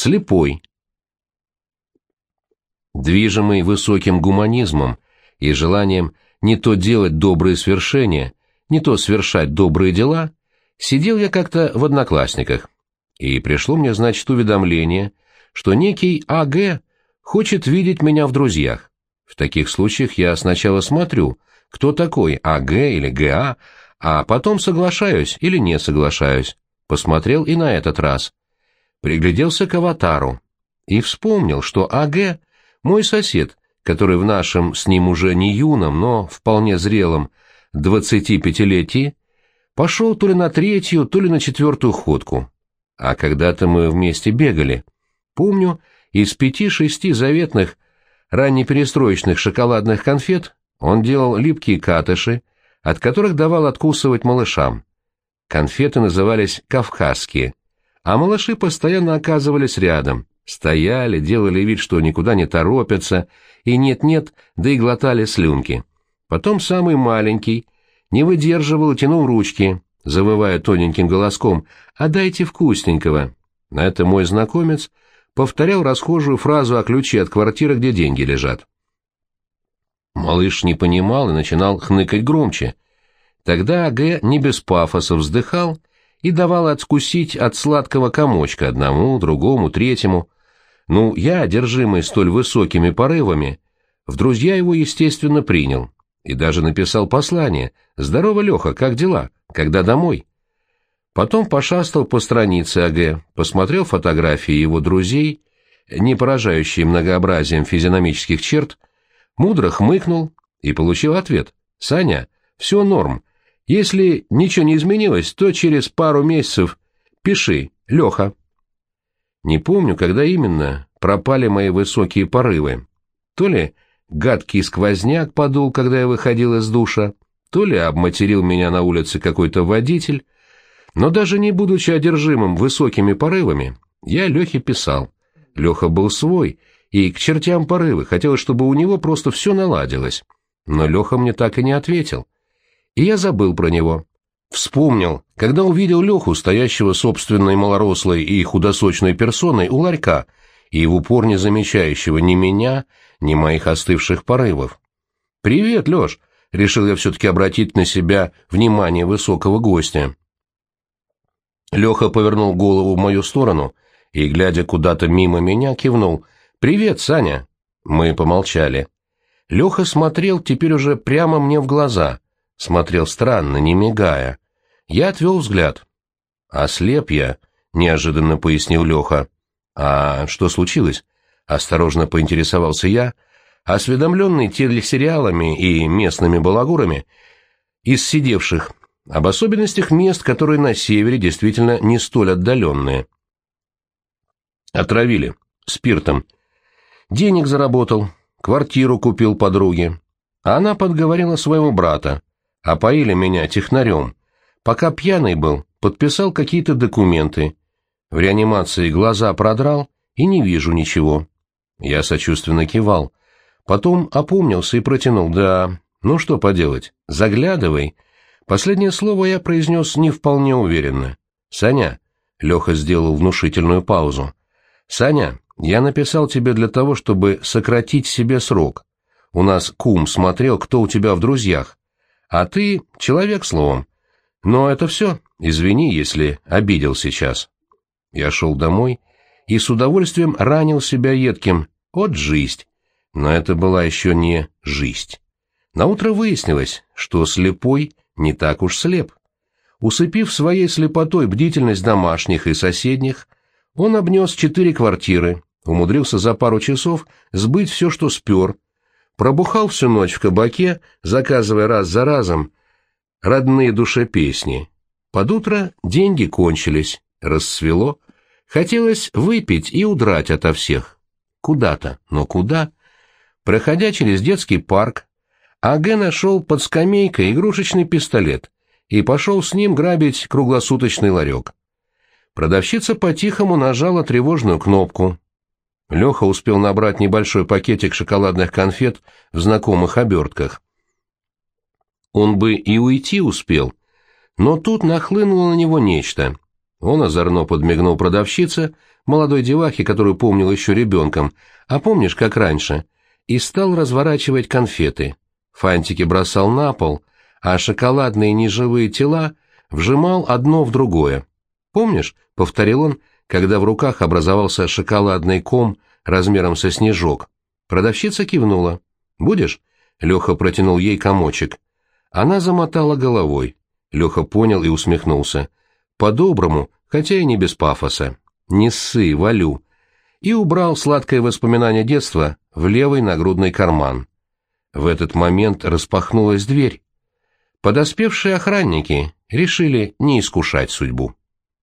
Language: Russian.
Слепой. Движимый высоким гуманизмом и желанием не то делать добрые свершения, не то совершать добрые дела, сидел я как-то в одноклассниках, и пришло мне, значит, уведомление, что некий А.Г. хочет видеть меня в друзьях. В таких случаях я сначала смотрю, кто такой А.Г. или Г.А., а потом соглашаюсь или не соглашаюсь. Посмотрел и на этот раз. Пригляделся к аватару и вспомнил, что А.Г. — мой сосед, который в нашем с ним уже не юном, но вполне зрелом двадцатипятилетии пошел то ли на третью, то ли на четвертую ходку. А когда-то мы вместе бегали. Помню, из пяти-шести заветных раннеперестроечных шоколадных конфет он делал липкие катыши, от которых давал откусывать малышам. Конфеты назывались «кавказские», а малыши постоянно оказывались рядом, стояли, делали вид, что никуда не торопятся, и нет-нет, да и глотали слюнки. Потом самый маленький не выдерживал и тянул ручки, завывая тоненьким голоском «А дайте вкусненького». На это мой знакомец повторял расхожую фразу о ключе от квартиры, где деньги лежат. Малыш не понимал и начинал хныкать громче. Тогда А.Г. не без пафоса вздыхал и давал откусить от сладкого комочка одному, другому, третьему. Ну, я, одержимый столь высокими порывами, в друзья его, естественно, принял и даже написал послание «Здорово, Леха, как дела? Когда домой?» Потом пошастал по странице АГ, посмотрел фотографии его друзей, не поражающие многообразием физиономических черт, мудро хмыкнул и получил ответ. «Саня, все норм. Если ничего не изменилось, то через пару месяцев пиши, Леха». Не помню, когда именно пропали мои высокие порывы. То ли гадкий сквозняк подул, когда я выходил из душа, то ли обматерил меня на улице какой-то водитель, но даже не будучи одержимым высокими порывами, я Лехе писал. Леха был свой, и к чертям порывы, хотелось, чтобы у него просто все наладилось. Но Леха мне так и не ответил. И я забыл про него. Вспомнил, когда увидел Леху, стоящего собственной малорослой и худосочной персоной у ларька, и в упор не замечающего ни меня, ни моих остывших порывов. «Привет, Леш!» — решил я все-таки обратить на себя внимание высокого гостя. Леха повернул голову в мою сторону и, глядя куда-то мимо меня, кивнул. «Привет, Саня!» Мы помолчали. Леха смотрел теперь уже прямо мне в глаза. Смотрел странно, не мигая. Я отвел взгляд. «Ослеп я», — неожиданно пояснил Леха. «А что случилось?» — осторожно поинтересовался я, осведомленный телесериалами и местными балагурами, из сидевших об особенностях мест, которые на севере действительно не столь отдаленные. Отравили. Спиртом. Денег заработал, квартиру купил подруге. Она подговорила своего брата. Опоили меня технарем. Пока пьяный был, подписал какие-то документы. В реанимации глаза продрал и не вижу ничего. Я сочувственно кивал. Потом опомнился и протянул. Да, ну что поделать, заглядывай. Последнее слово я произнес не вполне уверенно. «Саня», — Леха сделал внушительную паузу, «Саня, я написал тебе для того, чтобы сократить себе срок. У нас кум смотрел, кто у тебя в друзьях. А ты человек, словом. Но это все. Извини, если обидел сейчас». Я шел домой и с удовольствием ранил себя едким. от жизнь. Но это была еще не жизнь. Наутро выяснилось, что слепой не так уж слеп. Усыпив своей слепотой бдительность домашних и соседних, он обнес четыре квартиры, умудрился за пару часов сбыть все, что спер, пробухал всю ночь в кабаке, заказывая раз за разом родные душе песни. Под утро деньги кончились, рассвело, хотелось выпить и удрать ото всех. Куда-то, но куда? Проходя через детский парк, А.Г. нашел под скамейкой игрушечный пистолет и пошел с ним грабить круглосуточный ларек. Продавщица по-тихому нажала тревожную кнопку. Леха успел набрать небольшой пакетик шоколадных конфет в знакомых обертках. Он бы и уйти успел, но тут нахлынуло на него нечто. Он озорно подмигнул продавщице, молодой девахе, которую помнил еще ребенком, а помнишь, как раньше, и стал разворачивать конфеты. Фантики бросал на пол, а шоколадные неживые тела вжимал одно в другое. «Помнишь?» — повторил он, когда в руках образовался шоколадный ком размером со снежок. Продавщица кивнула. «Будешь?» — Леха протянул ей комочек. Она замотала головой. Леха понял и усмехнулся. По-доброму, хотя и не без пафоса. «Не ссы, валю!» И убрал сладкое воспоминание детства в левый нагрудный карман. В этот момент распахнулась дверь. Подоспевшие охранники решили не искушать судьбу.